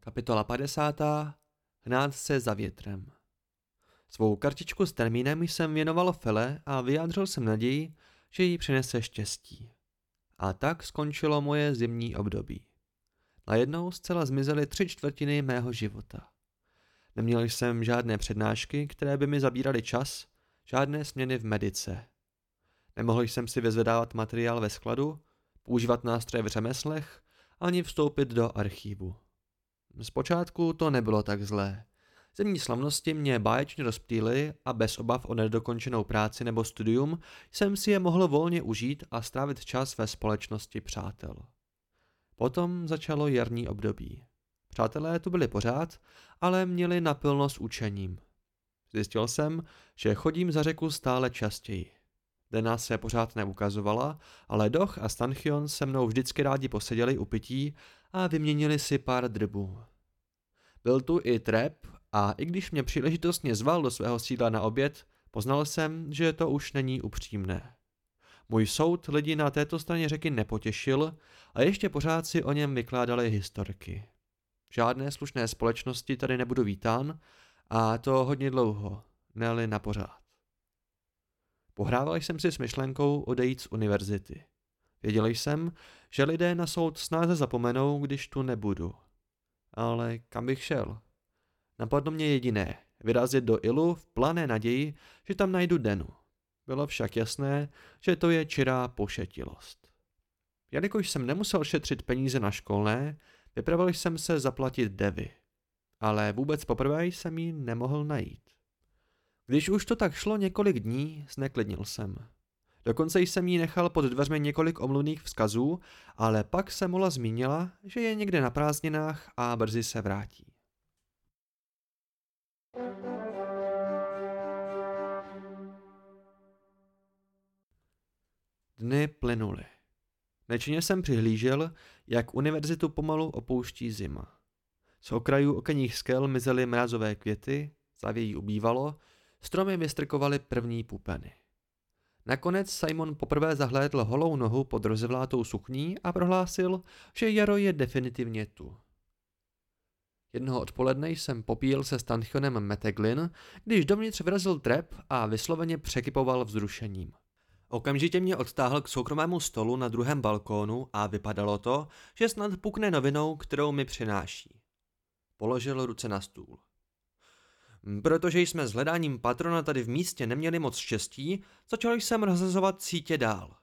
Kapitola 50. Hnát se za větrem. Svou kartičku s termínem jsem věnoval Fele a vyjádřil jsem naději, že jí přinese štěstí. A tak skončilo moje zimní období. Najednou zcela zmizely tři čtvrtiny mého života. Neměl jsem žádné přednášky, které by mi zabíraly čas, žádné směny v medice. Nemohl jsem si vyzvedávat materiál ve skladu, používat nástroje v řemeslech, ani vstoupit do archívu. Zpočátku to nebylo tak zlé. Zemní slavnosti mě báječně rozptýly a bez obav o nedokončenou práci nebo studium jsem si je mohl volně užít a strávit čas ve společnosti přátel. Potom začalo jarní období. Přátelé tu byli pořád, ale měli napilno s učením. Zjistil jsem, že chodím za řeku stále častěji. Dena se pořád neukazovala, ale Doch a Stanchion se mnou vždycky rádi poseděli u pití a vyměnili si pár drbů. Byl tu i Trep a i když mě příležitostně zval do svého sídla na oběd, poznal jsem, že to už není upřímné. Můj soud lidi na této straně řeky nepotěšil a ještě pořád si o něm vykládali historky. Žádné slušné společnosti tady nebudu vítán a to hodně dlouho, ne na pořád. Pohrával jsem si s myšlenkou odejít z univerzity. Věděl jsem, že lidé na soud snáze zapomenou, když tu nebudu. Ale kam bych šel? Napadlo mě jediné, vyrazit do Ilu v plané naději, že tam najdu Denu. Bylo však jasné, že to je čirá pošetilost. Jelikož jsem nemusel šetřit peníze na školné, vypravil jsem se zaplatit Devy. Ale vůbec poprvé jsem ji nemohl najít. Když už to tak šlo několik dní, zneklidnil jsem. Dokonce jsem jí nechal pod dveřmi několik omluvných vzkazů, ale pak se Mola zmínila, že je někde na prázdninách a brzy se vrátí. Dny plynuly. Nečinně jsem přihlížel, jak univerzitu pomalu opouští zima. Z okrajů okenních skel mizely mrazové květy, zavějí ubývalo, stromy vystrkovaly první pupeny. Nakonec Simon poprvé zahlédl holou nohu pod rozevlátou sukní a prohlásil, že jaro je definitivně tu. Jednoho odpoledne jsem popíjel se Stanchionem Meteglin, když dovnitř vrazil trep a vysloveně překypoval vzrušením. Okamžitě mě odtáhl k soukromému stolu na druhém balkónu a vypadalo to, že snad pukne novinou, kterou mi přináší. Položil ruce na stůl. Protože jsme s hledáním patrona tady v místě neměli moc štěstí, začal jsem rozhazovat sítě dál.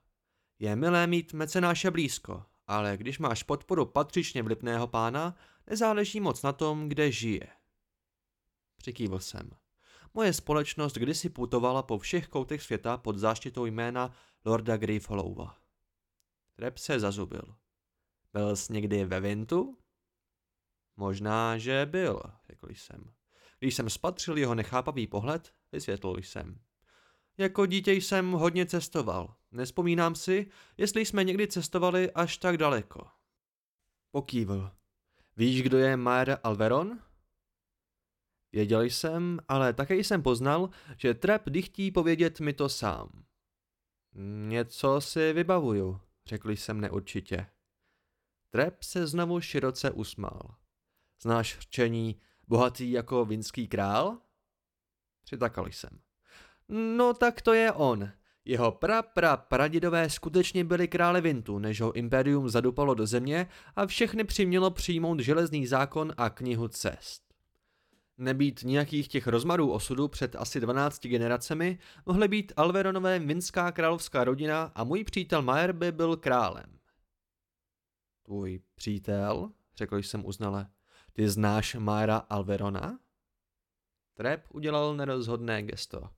Je milé mít mecenáše blízko, ale když máš podporu patřičně vlipného pána, nezáleží moc na tom, kde žije. Přikývl jsem. Moje společnost kdysi putovala po všech koutech světa pod záštitou jména Lorda Greyfallowa. Trep se zazubil. Byl jsi někdy ve Vintu? Možná, že byl, řekl jsem. Když jsem spatřil jeho nechápavý pohled, vysvětlil jsem. Jako dítě jsem hodně cestoval. Nespomínám si, jestli jsme někdy cestovali až tak daleko. Pokývl. Víš, kdo je Maera Alveron? Věděl jsem, ale také jsem poznal, že Trap dychtí povědět mi to sám. Něco si vybavuju, řekl jsem neurčitě. Trap se znovu široce usmál. Znáš řečení bohatý jako vinský král? Přitakal jsem. No tak to je on. Jeho pra pra pradidové skutečně byli krále Vintu, než ho imperium zadupalo do země a všechny přimělo přijmout železný zákon a knihu cest. Nebýt nějakých těch rozmarů osudu před asi 12 generacemi, mohly být Alveronové vinská královská rodina a můj přítel Mayer by byl králem. Tvůj přítel? Řekl jsem uznale. Ty znáš Mayra Alverona? Trep udělal nerozhodné gesto.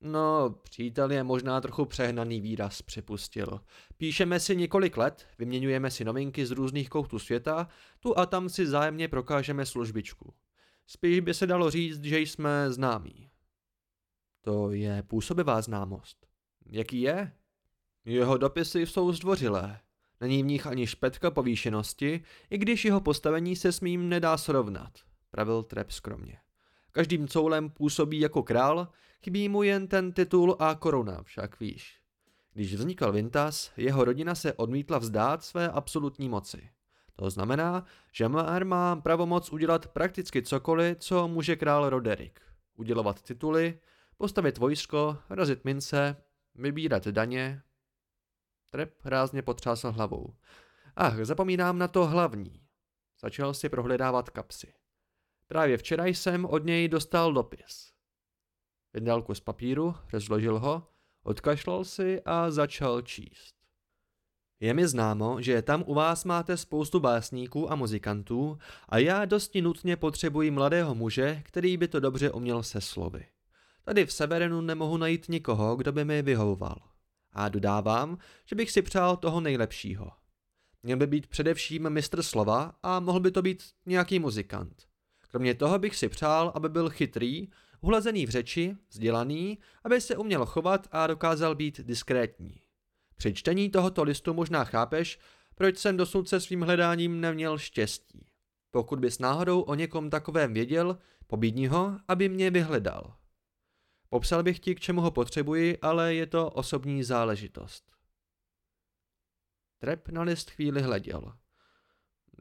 No, přítel je možná trochu přehnaný výraz, připustil. Píšeme si několik let, vyměňujeme si novinky z různých koutů světa, tu a tam si zájemně prokážeme službičku. Spíš by se dalo říct, že jsme známí. To je působivá známost. Jaký je? Jeho dopisy jsou zdvořilé. Není v nich ani špetka povýšenosti, i když jeho postavení se s mým nedá srovnat, pravil Trep skromně. Každým coulem působí jako král, chybí mu jen ten titul a koruna, však víš. Když vznikal Vintas, jeho rodina se odmítla vzdát své absolutní moci. To znamená, že Maer má pravomoc udělat prakticky cokoliv, co může král Roderick. Udělovat tituly, postavit vojsko, razit mince, vybírat daně. Trep rázně potřásl hlavou. Ach, zapomínám na to hlavní. Začal si prohledávat kapsy. Právě včera jsem od něj dostal dopis. Vydal kus papíru, rozložil ho, odkašlal si a začal číst. Je mi známo, že tam u vás máte spoustu básníků a muzikantů a já dosti nutně potřebuji mladého muže, který by to dobře uměl se slovy. Tady v Severenu nemohu najít nikoho, kdo by mi vyhovoval. A dodávám, že bych si přál toho nejlepšího. Měl by být především mistr slova a mohl by to být nějaký muzikant. Kromě toho bych si přál, aby byl chytrý, uhlazený v řeči, vzdělaný, aby se uměl chovat a dokázal být diskrétní. Při čtení tohoto listu možná chápeš, proč jsem dosud se svým hledáním neměl štěstí. Pokud bys náhodou o někom takovém věděl, pobídni ho, aby mě vyhledal. Popsal bych ti, k čemu ho potřebuji, ale je to osobní záležitost. Trep na list chvíli hleděl.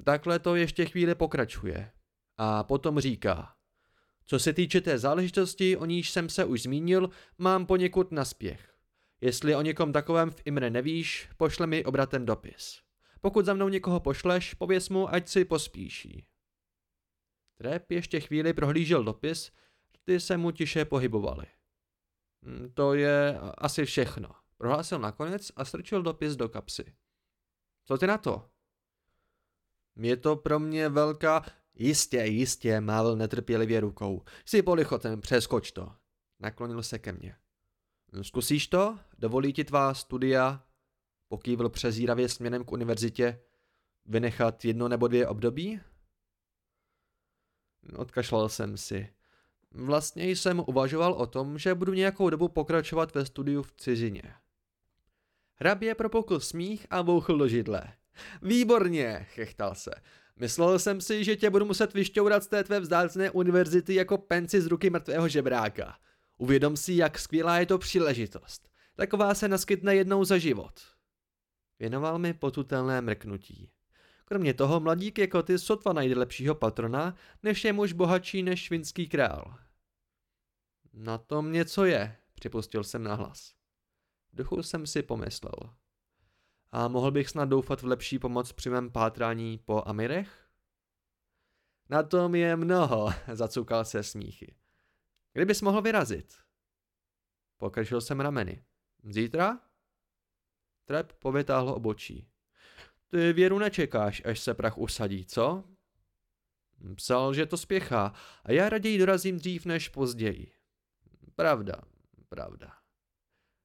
Takhle to ještě chvíli pokračuje. A potom říká. Co se týče té záležitosti, o níž jsem se už zmínil, mám poněkud naspěch. Jestli o někom takovém v Imre nevíš, pošle mi obratem dopis. Pokud za mnou někoho pošleš, pověs mu, ať si pospíší. Trep ještě chvíli prohlížel dopis, ty se mu tiše pohybovaly. Hm, to je asi všechno. Prohlásil nakonec a strčil dopis do kapsy. Co ty na to? Je to pro mě velká... Jistě, jistě, mával netrpělivě rukou. Jsi polichoten, přeskoč to. Naklonil se ke mně. Zkusíš to? Dovolí ti tvá studia, pokývil přezíravě směrem k univerzitě, vynechat jedno nebo dvě období? Odkašlal jsem si. Vlastně jsem uvažoval o tom, že budu nějakou dobu pokračovat ve studiu v cizině. Hrabě propokl smích a bouchl do židle. Výborně, chechtal se. Myslel jsem si, že tě budu muset vyšťourat z té tvé vzdálcené univerzity jako penci z ruky mrtvého žebráka. Uvědom si, jak skvělá je to příležitost. Taková se naskytne jednou za život. Věnoval mi potutelné mrknutí. Kromě toho mladík jako ty sotva najde lepšího patrona, než je muž bohatší než švinský král. Na tom něco je, připustil jsem nahlas. V duchu jsem si pomyslel. A mohl bych snad doufat v lepší pomoc při mém pátrání po Amirech? Na tom je mnoho, zacukal se smíchy. Kdybys mohl vyrazit? Pokrčil jsem rameny. Zítra? Trep povytáhl obočí. Ty věru nečekáš, až se prach usadí, co? Psal, že to spěchá a já raději dorazím dřív než později. Pravda, pravda.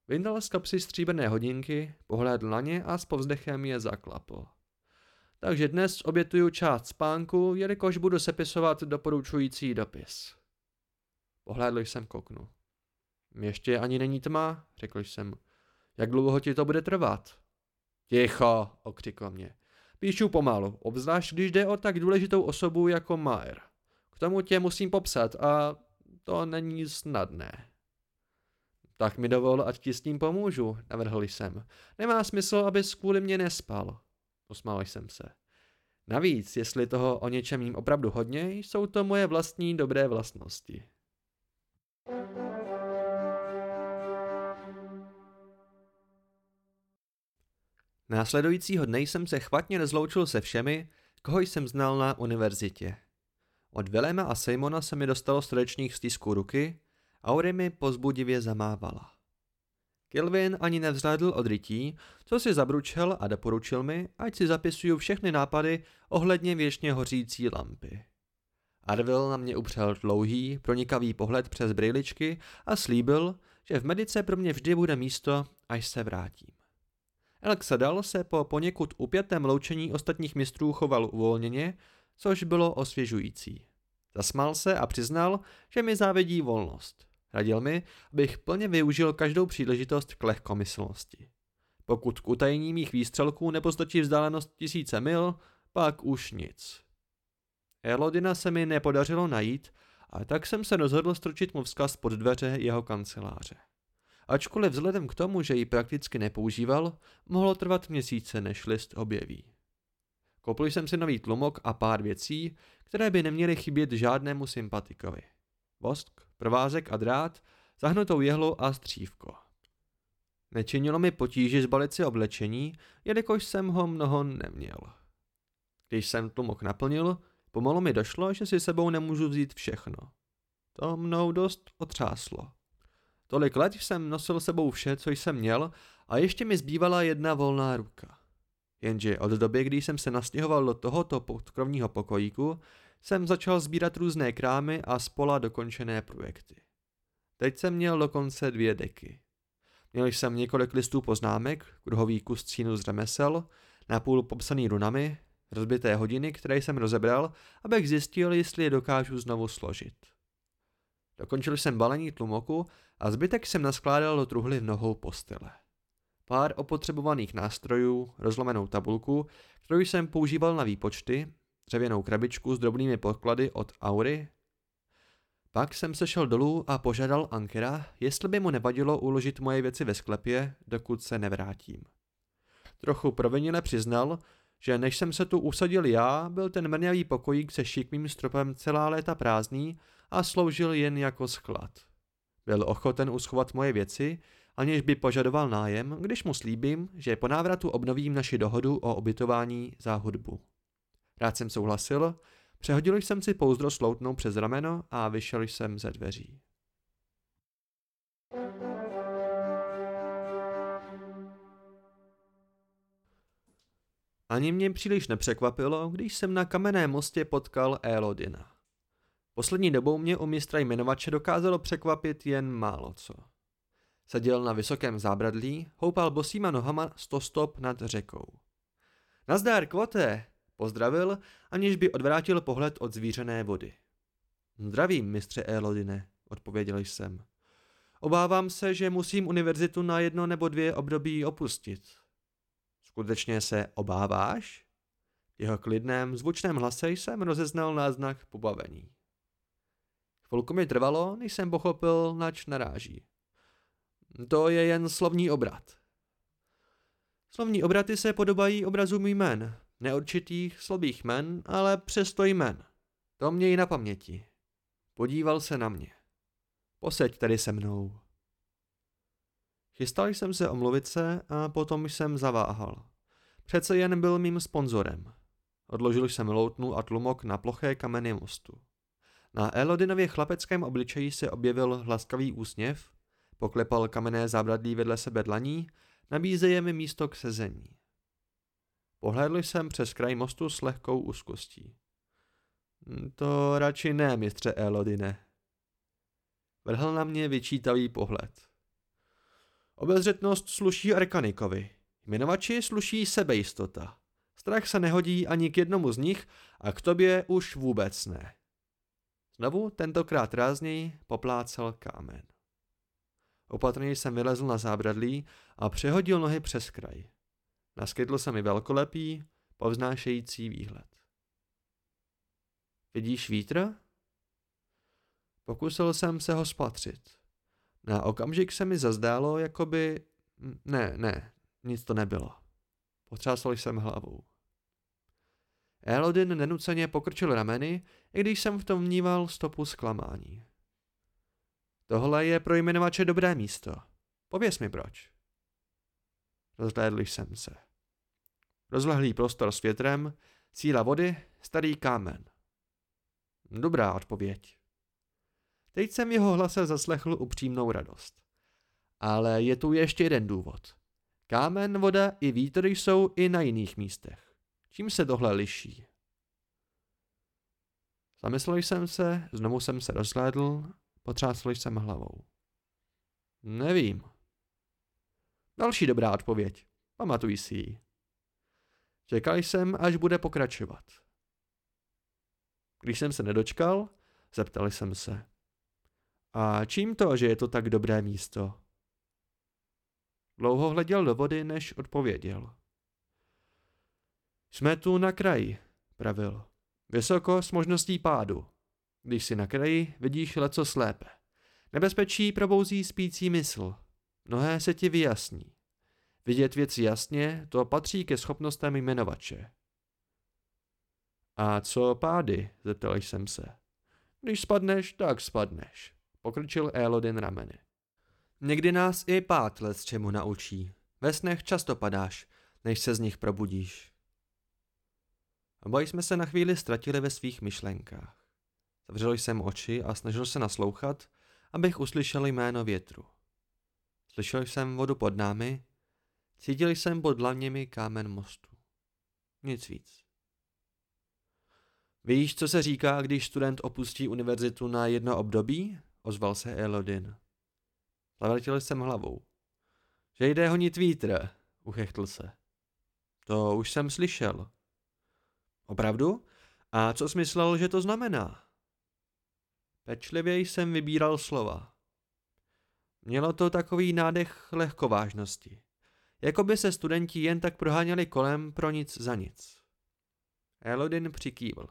Vyndal z kapsy stříbrné hodinky, pohlédl na ně a s povzdechem je zaklapl. Takže dnes obětuju část spánku, jelikož budu sepisovat doporučující dopis. Pohlédl jsem k oknu. Ještě ani není tma, řekl jsem. Jak dlouho ti to bude trvat? Ticho, okřikl mě. Píšu pomalu, obzvlášť když jde o tak důležitou osobu jako Maer. K tomu tě musím popsat a to není snadné. Tak mi dovol, ať ti s tím pomůžu, navrhl jsem. Nemá smysl, abys kvůli mě nespal. Usmál jsem se. Navíc, jestli toho o něčem jím opravdu hodně, jsou to moje vlastní dobré vlastnosti. Následujícího dne jsem se chvatně rozloučil se všemi, koho jsem znal na univerzitě. Od Vilema a Simona se mi dostalo srdečných stisků ruky, Aury mi pozbudivě zamávala. Kelvin ani nevzhlédl od rytí, co si zabručel a doporučil mi, ať si zapisuju všechny nápady ohledně věčně hořící lampy. Arvel na mě upřel dlouhý, pronikavý pohled přes brýličky a slíbil, že v medice pro mě vždy bude místo, až se vrátím. Elxadal se po poněkud upětém loučení ostatních mistrů choval uvolněně, což bylo osvěžující. Zasmál se a přiznal, že mi závidí volnost. Radil mi, abych plně využil každou příležitost k lehkomyslnosti. Pokud k utajení mých výstřelků nepostačí vzdálenost tisíce mil, pak už nic. Elodina se mi nepodařilo najít, a tak jsem se rozhodl stročit mu vzkaz pod dveře jeho kanceláře. Ačkoliv vzhledem k tomu, že ji prakticky nepoužíval, mohlo trvat měsíce, než list objeví. Koupil jsem si nový tlumok a pár věcí, které by neměly chybět žádnému sympatikovi. Vosk, provázek a drát, zahnutou jehlu a střívko. Nečinilo mi potíži zbalit si oblečení, jelikož jsem ho mnoho neměl. Když jsem tlumok naplnil, pomalu mi došlo, že si sebou nemůžu vzít všechno. To mnou dost otřáslo. Tolik let jsem nosil sebou vše, co jsem měl a ještě mi zbývala jedna volná ruka. Jenže od doby, kdy jsem se nastěhoval do tohoto podkrovního pokojíku, jsem začal sbírat různé krámy a spola dokončené projekty. Teď jsem měl dokonce dvě deky. Měl jsem několik listů poznámek, kruhový kus cínu z řemesel, napůl popsaný runami, rozbité hodiny, které jsem rozebral, abych zjistil, jestli je dokážu znovu složit. Dokončil jsem balení tlumoku a zbytek jsem naskládal do truhly v nohou postele. Pár opotřebovaných nástrojů, rozlomenou tabulku, kterou jsem používal na výpočty, dřevěnou krabičku s drobnými podklady od Aury. Pak jsem se šel dolů a požádal Ankera, jestli by mu nevadilo uložit moje věci ve sklepě, dokud se nevrátím. Trochu provinile přiznal, že než jsem se tu usadil já, byl ten mrňavý pokojík se šikmým stropem celá léta prázdný a sloužil jen jako sklad. Byl ochoten uschovat moje věci, aniž by požadoval nájem, když mu slíbím, že po návratu obnovím naši dohodu o ubytování za hudbu. Rád jsem souhlasil, přehodil jsem si pouzdro sloutnou přes rameno a vyšel jsem ze dveří. Ani mě příliš nepřekvapilo, když jsem na kamenném mostě potkal Elodina. Poslední dobou mě u mistra jmenovače dokázalo překvapit jen málo co. Seděl na vysokém zábradlí, houpal bosýma nohama sto stop nad řekou. Nazdár, kvote, pozdravil, aniž by odvrátil pohled od zvířené vody. Zdravím, mistře Elodine, odpověděl jsem. Obávám se, že musím univerzitu na jedno nebo dvě období opustit. Skutečně se obáváš? Jeho klidném, zvučném hlase jsem rozeznal náznak pobavení. Chvilku mi trvalo, než jsem pochopil, nač naráží. To je jen slovní obrat. Slovní obraty se podobají obrazům jmen, neurčitých slabých men, ale přesto jmen. To měj na paměti. Podíval se na mě. Poseď tady se mnou. Chystal jsem se omluvit se a potom jsem zaváhal. Přece jen byl mým sponzorem. Odložil jsem loutnu a tlumok na ploché kameny mostu. Na Elodinově chlapeckém obličeji se objevil hlaskavý úsměv, poklepal kamenné zábradlí vedle sebe dlaní, nabízeje mi místo k sezení. Pohlédl jsem přes kraj mostu s lehkou úzkostí. Hm, to radši ne, mistře Elodine. Vrhl na mě vyčítavý pohled. Obezřetnost sluší Arkanikovi. Jmenovači sluší sebejistota. Strach se nehodí ani k jednomu z nich a k tobě už vůbec ne. Znovu, tentokrát rázněji, poplácal kámen. Opatrně jsem vylezl na zábradlí a přehodil nohy přes kraj. Naskytl se mi velkolepý, povznášející výhled. Vidíš vítr? Pokusil jsem se ho spatřit. Na okamžik se mi zazdálo, jako by... Ne, ne, nic to nebylo. Potřásl jsem hlavou. Elodin nenuceně pokrčil rameny, i když jsem v tom vníval stopu zklamání. Tohle je pro jmenovače dobré místo. Pověz mi proč. Rozhlédl jsem se. Rozlehlý prostor s větrem, síla vody, starý kámen. Dobrá odpověď. Teď jsem jeho hlase zaslechl upřímnou radost. Ale je tu ještě jeden důvod. Kámen, voda i vítr jsou i na jiných místech. Čím se tohle liší? Zamyslel jsem se, znovu jsem se rozhlédl, potřásl jsem hlavou. Nevím. Další dobrá odpověď. Pamatuj si ji. Čekal jsem, až bude pokračovat. Když jsem se nedočkal, zeptal jsem se. A čím to, že je to tak dobré místo? Dlouho hleděl do vody, než odpověděl. Jsme tu na kraji, pravil. Vysoko s možností pádu. Když si na kraji, vidíš leco slépe. Nebezpečí probouzí spící mysl. Mnohé se ti vyjasní. Vidět věci jasně, to patří ke schopnostem jmenovače. A co pády, zeptal jsem se. Když spadneš, tak spadneš, pokrčil Elodin rameny. Někdy nás i pád les čemu naučí. Ve snech často padáš, než se z nich probudíš. Oba jsme se na chvíli ztratili ve svých myšlenkách. Zavřel jsem oči a snažil se naslouchat, abych uslyšel jméno větru. Slyšel jsem vodu pod námi, cítil jsem pod dlaněmi kámen mostu. Nic víc. Víš, co se říká, když student opustí univerzitu na jedno období? Ozval se Elodin. Zavrtil jsem hlavou. Že jde honit vítr, uchechtl se. To už jsem slyšel. Opravdu? A co jsi myslel, že to znamená? Pečlivě jsem vybíral slova. Mělo to takový nádech lehkovážnosti. Jako by se studenti jen tak proháněli kolem pro nic za nic. Elodin přikývl.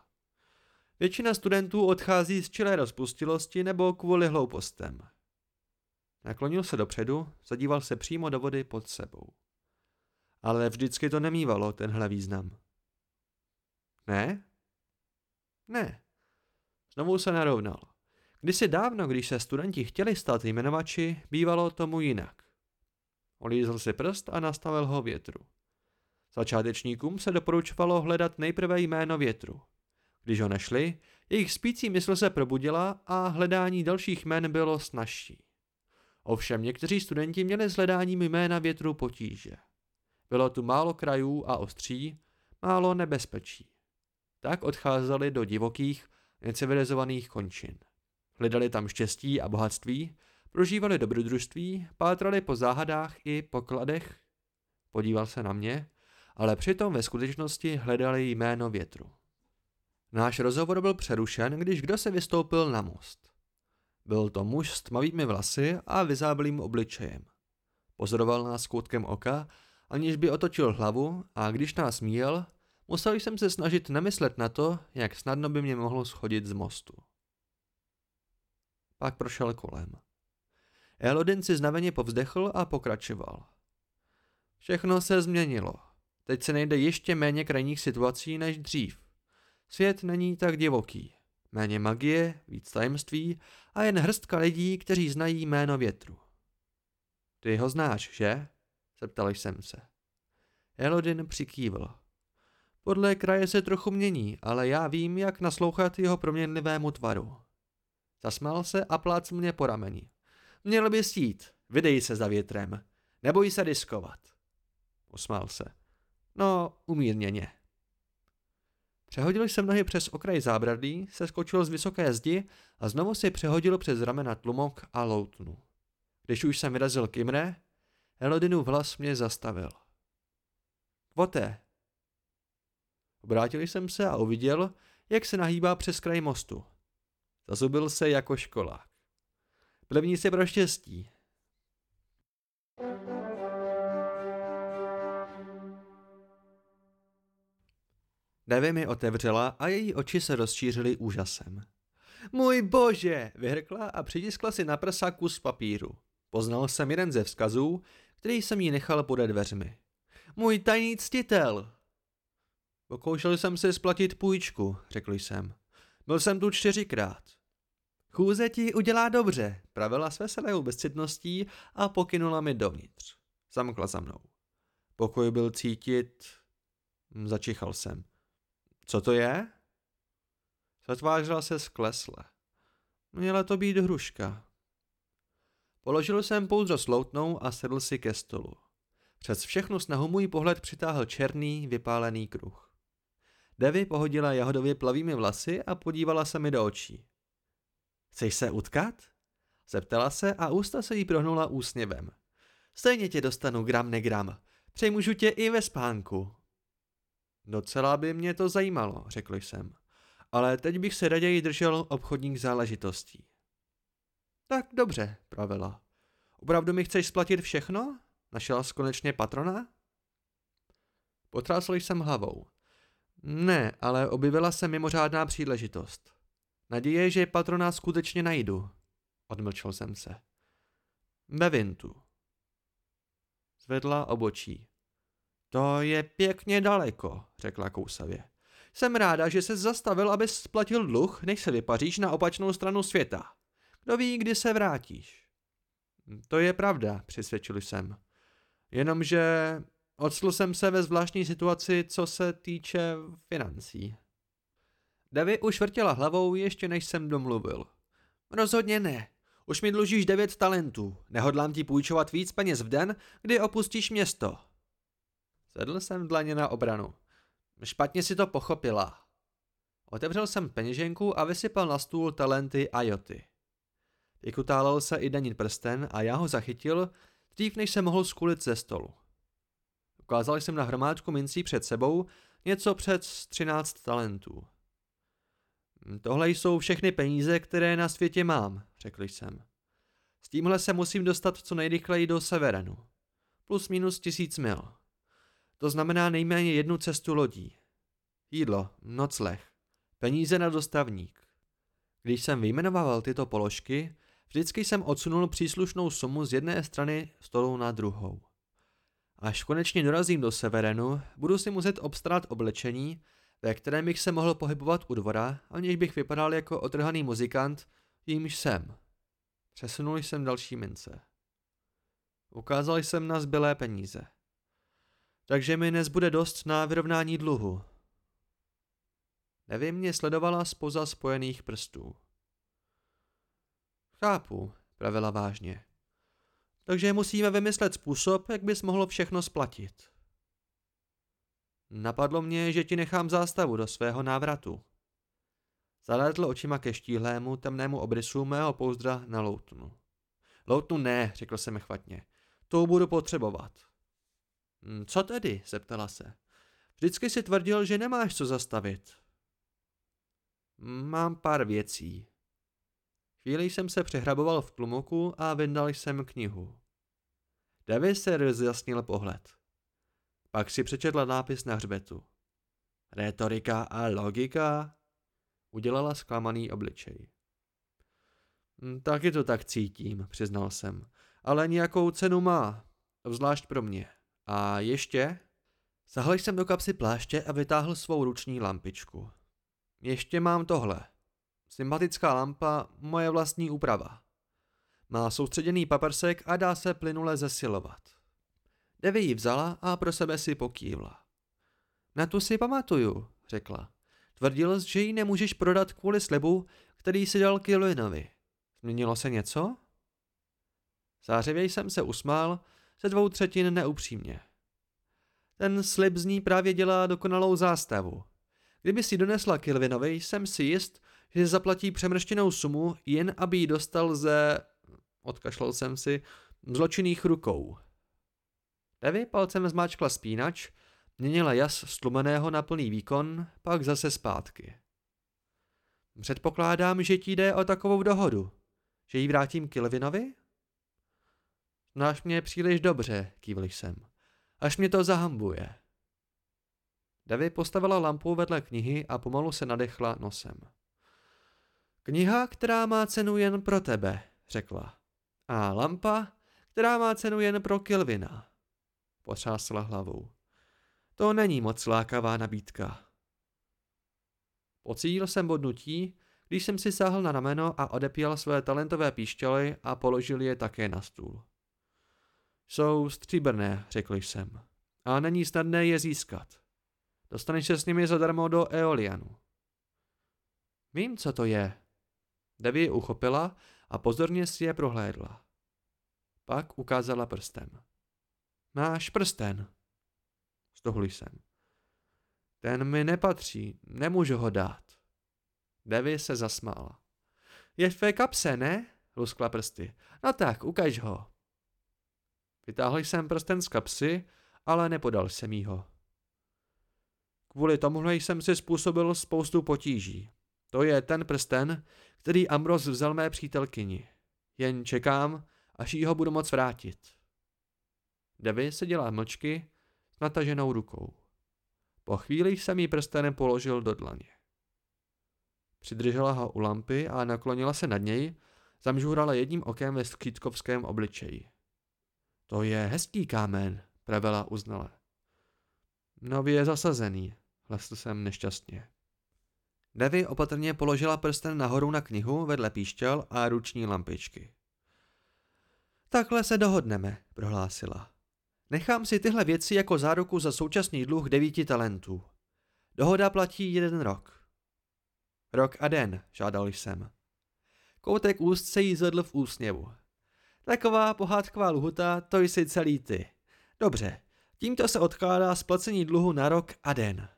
Většina studentů odchází z čilé rozpustilosti nebo kvůli hloupostem. Naklonil se dopředu, zadíval se přímo do vody pod sebou. Ale vždycky to nemývalo tenhle význam. Ne? Ne. Znovu se narovnal. Kdysi dávno, když se studenti chtěli stát jmenovači, bývalo tomu jinak. Olízl si prst a nastavil ho větru. Začátečníkům se doporučovalo hledat nejprve jméno větru. Když ho našli, jejich spící mysl se probudila a hledání dalších jmén bylo snažší. Ovšem někteří studenti měli s hledáním jména větru potíže. Bylo tu málo krajů a ostří, málo nebezpečí. Tak odcházeli do divokých, necivilizovaných končin. Hledali tam štěstí a bohatství, prožívali dobrodružství, pátrali po záhadách i pokladech. Podíval se na mě, ale přitom ve skutečnosti hledali jméno větru. Náš rozhovor byl přerušen, když kdo se vystoupil na most. Byl to muž s tmavými vlasy a vyzáblým obličejem. Pozoroval nás koutkem oka, aniž by otočil hlavu a když nás míjel, musel jsem se snažit nemyslet na to, jak snadno by mě mohlo schodit z mostu. Pak prošel kolem. Elodin si znaveně povzdechl a pokračoval. Všechno se změnilo. Teď se nejde ještě méně krajních situací než dřív. Svět není tak divoký. Méně magie, víc tajemství a jen hrstka lidí, kteří znají jméno větru. Ty ho znáš, že? Zeptal jsem se. Elodin přikývl. Podle kraje se trochu mění, ale já vím, jak naslouchat jeho proměnlivému tvaru. Zasmál se a plácl mě po rameni. Měl bys jít, vydej se za větrem, neboj se diskovat. Usmál se. No, umírněně. Přehodil jsem nohy přes okraj zábradlí, seskočil z vysoké zdi a znovu si přehodil přes ramena tlumok a loutnu. Když už jsem vyrazil k Imre, Elodinův hlas mě zastavil. Kvote. Obrátil jsem se a uviděl, jak se nahýbá přes kraj mostu. Zazubil se jako školák. Plevní si pro štěstí. Devi mi otevřela a její oči se rozšířily úžasem. Můj bože, vyhrkla a přitiskla si na prsa kus papíru. Poznal jsem jeden ze vzkazů, který jsem jí nechal pode dveřmi. Můj tajný ctitel! Pokoušel jsem si splatit půjčku, řekl jsem. Byl jsem tu čtyřikrát. Chůze ti udělá dobře, pravila s veselou bezcitností a pokynula mi dovnitř. Zamkla za mnou. Pokoj byl cítit... Začichal jsem. Co to je? Zatvářila se sklesle. Měla to být hruška. Položil jsem pouzdro sloutnou a sedl si ke stolu. Přes všechnu snahu můj pohled přitáhl černý, vypálený kruh. Devi pohodila jahodově plavými vlasy a podívala se mi do očí. Chceš se utkat? Zeptala se a ústa se jí prohnula úsměvem. Stejně tě dostanu gram negram. Přejmůžu tě i ve spánku. Docela by mě to zajímalo, řekl jsem. Ale teď bych se raději držel obchodních záležitostí. Tak dobře, pravila. Opravdu mi chceš splatit všechno? Našel jsi konečně patrona? Potrásl jsem hlavou. Ne, ale objevila se mimořádná příležitost. Naděje, že patrona skutečně najdu. Odmlčel jsem se. Ve Vintu. Zvedla obočí. To je pěkně daleko, řekla kousavě. Jsem ráda, že se zastavil, abys splatil dluh, než se vypaříš na opačnou stranu světa. Kdo ví, kdy se vrátíš. To je pravda, přesvědčil jsem. Jenomže odstl jsem se ve zvláštní situaci, co se týče financí. Davy už vrtěla hlavou, ještě než jsem domluvil. Rozhodně ne. Už mi dlužíš devět talentů. Nehodlám ti půjčovat víc peněz v den, kdy opustíš město. Zvedl jsem dlaně na obranu. Špatně si to pochopila. Otevřel jsem peněženku a vysypal na stůl talenty a joty. Vykutálel se i Danin prsten a já ho zachytil, dřív než se mohl skulit ze stolu. Ukázal jsem na hromádku mincí před sebou něco před 13 talentů. Tohle jsou všechny peníze, které na světě mám, řekl jsem. S tímhle se musím dostat co nejrychleji do Severenu. Plus minus tisíc mil. To znamená nejméně jednu cestu lodí. Jídlo, nocleh, peníze na dostavník. Když jsem vyjmenoval tyto položky, vždycky jsem odsunul příslušnou sumu z jedné strany stolu na druhou. Až konečně dorazím do Severenu, budu si muset obstarat oblečení, ve kterém bych se mohl pohybovat u dvora, aniž bych vypadal jako otrhaný muzikant, jímž jsem. Přesunul jsem další mince. Ukázal jsem na zbylé peníze. Takže mi nezbude dost na vyrovnání dluhu. Nevím, mě sledovala spoza spojených prstů. Chápu, pravila vážně. Takže musíme vymyslet způsob, jak bys mohl všechno splatit. Napadlo mě, že ti nechám zástavu do svého návratu. Zalétl očima ke štíhlému, temnému obrysu mého pouzdra na loutnu. Loutnu ne, řekl jsem chvatně. To budu potřebovat. Hm, co tedy? zeptala se. Vždycky si tvrdil, že nemáš co zastavit. Mám pár věcí. Chvíli jsem se přehraboval v tlumoku a vyndal jsem knihu. Davis se rozjasnil pohled. Pak si přečetla nápis na hřbetu. Retorika a logika? Udělala zklamaný obličej. Hm, taky to tak cítím, přiznal jsem. Ale nějakou cenu má, zvlášť pro mě. A ještě? Sahl jsem do kapsy pláště a vytáhl svou ruční lampičku. Ještě mám tohle. Sympatická lampa, moje vlastní úprava. Má soustředěný paprsek a dá se plynule zesilovat. Devi ji vzala a pro sebe si pokývla. Na tu si pamatuju, řekla. Tvrdil jsi, že ji nemůžeš prodat kvůli slibu, který si dal Kilvinovi. Změnilo se něco? Zářivě jsem se usmál, ze dvou třetin neupřímně. Ten slib z ní právě dělá dokonalou zástavu. Kdyby si donesla Kilvinovi, jsem si jist, že zaplatí přemrštěnou sumu, jen aby ji dostal ze... Odkašlal jsem si, zločinných rukou. Devi palcem zmáčkla spínač, měnila jas stlumeného na plný výkon, pak zase zpátky. Předpokládám, že ti jde o takovou dohodu. Že ji vrátím Kilvinovi? Znáš mě příliš dobře, kývl jsem. Až mě to zahambuje. Devi postavila lampu vedle knihy a pomalu se nadechla nosem. Kniha, která má cenu jen pro tebe, řekla. A lampa, která má cenu jen pro Kilvina. Potřásla hlavou. To není moc lákavá nabídka. Pocítil jsem bodnutí, když jsem si sáhl na rameno a odepíjal své talentové píšťaly a položil je také na stůl. Jsou stříbrné, řekl jsem, a není snadné je získat. Dostaneš se s nimi zadarmo do Eolianu. Vím, co to je. Devi je uchopila a pozorně si je prohlédla. Pak ukázala prstem. Máš prsten. Stohl jsem. Ten mi nepatří, nemůžu ho dát. Devi se zasmála. Je v tvé kapse, ne? Luskla prsty. No tak, ukaž ho. Vytáhl jsem prsten z kapsy, ale nepodal jsem jí ho. Kvůli tomuhle jsem si způsobil spoustu potíží. To je ten prsten, který Ambros vzal mé přítelkyni. Jen čekám, až jí ho budu moc vrátit. Davy seděla mlčky s nataženou rukou. Po chvíli jsem jí prstenem položil do dlaně. Přidržela ho u lampy a naklonila se nad něj, zamžůrala jedním okem ve skýtkovském obličeji. To je hezký kámen, pravila uznala. Nově je zasazený, hlesl jsem nešťastně. Devi opatrně položila prsten nahoru na knihu vedle píšťal a ruční lampičky. Takhle se dohodneme, prohlásila. Nechám si tyhle věci jako záruku za současný dluh devíti talentů. Dohoda platí jeden rok. Rok a den, žádal jsem. Koutek úst se jí zvedl v úsměvu. Taková pohádková lhuta, to jsi celý ty. Dobře, tímto se odkládá splacení dluhu na rok a den.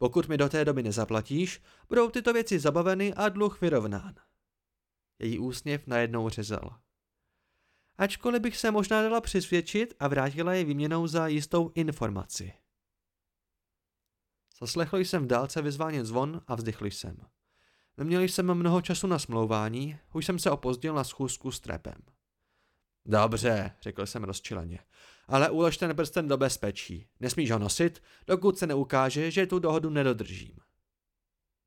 Pokud mi do té doby nezaplatíš, budou tyto věci zabaveny a dluh vyrovnán. Její úsměv najednou řezal. Ačkoliv bych se možná dala přesvědčit a vrátila je výměnou za jistou informaci. Zaslechl jsem v dálce vyzváněn zvon a vzdychl jsem. Neměl jsem mnoho času na smlouvání, už jsem se opozdil na schůzku s trepem. Dobře, řekl jsem rozčileně, ale ulož ten prsten do bezpečí. Nesmíš ho nosit, dokud se neukáže, že tu dohodu nedodržím.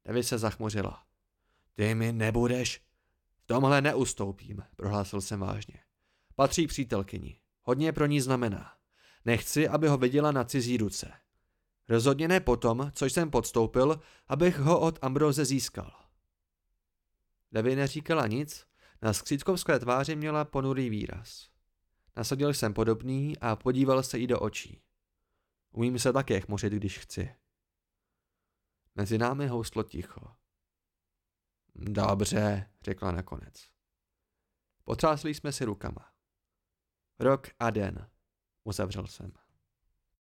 Devi se zachmuřila. Ty mi nebudeš. V tomhle neustoupím, prohlásil jsem vážně. Patří přítelkyni. Hodně pro ní znamená. Nechci, aby ho viděla na cizí ruce. Rozhodně ne potom, co jsem podstoupil, abych ho od Ambroze získal. Devi neříkala nic, na skřítkovské tváři měla ponurý výraz. Nasadil jsem podobný a podíval se jí do očí. Umím se také chmořit, když chci. Mezi námi houslo ticho. Dobře, řekla nakonec. Potřásli jsme si rukama. Rok a den, uzavřel jsem.